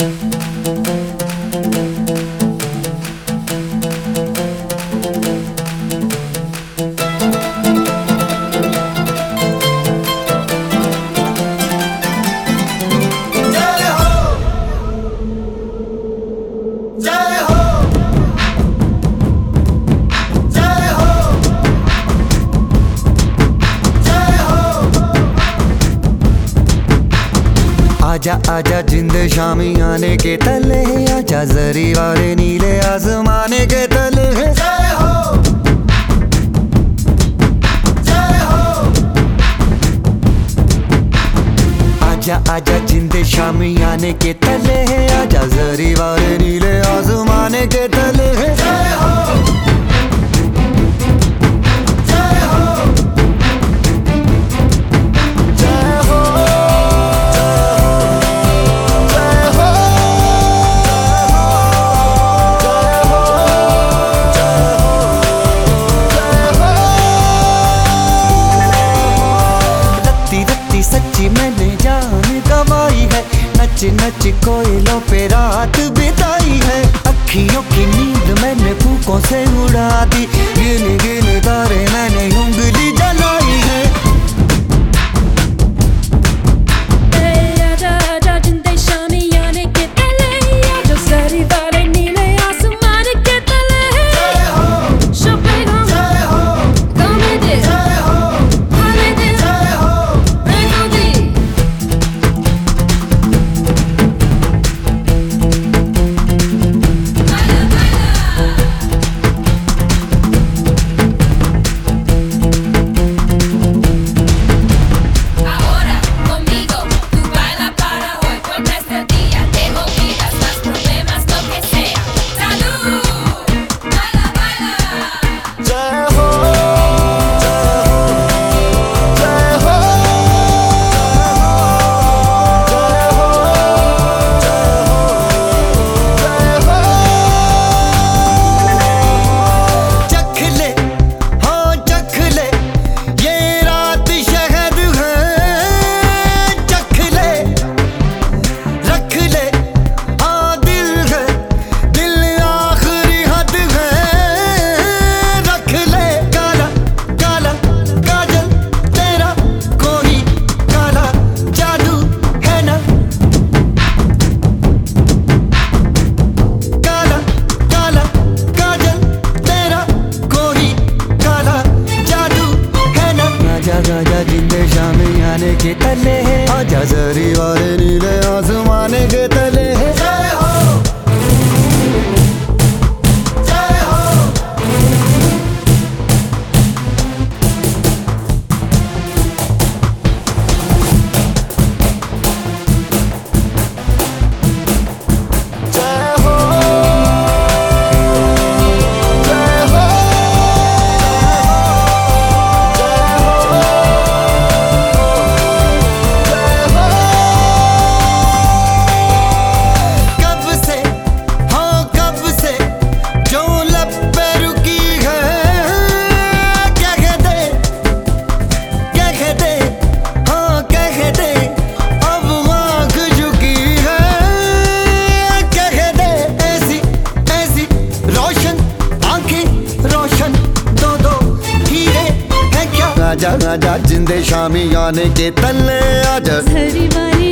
Música आजा आजा जिंद शामी आने के तले आजा जरी वाले नीले आसमाने के तले जय हो। जय हो। आजा आजा जिंद शामी आने के तले आजा जरी वाले नीले आजमाने के तले जय हो। सच्ची मैंने जान गवाई है। नच नच कोयलों पे रात बिताई है। अखियों की नींद मैंने फूकों से उड़ा दी। गिन गिन तारे मैंने उंगली காதலே आजा आजा जिंदे शामी आने के तले आजा वाली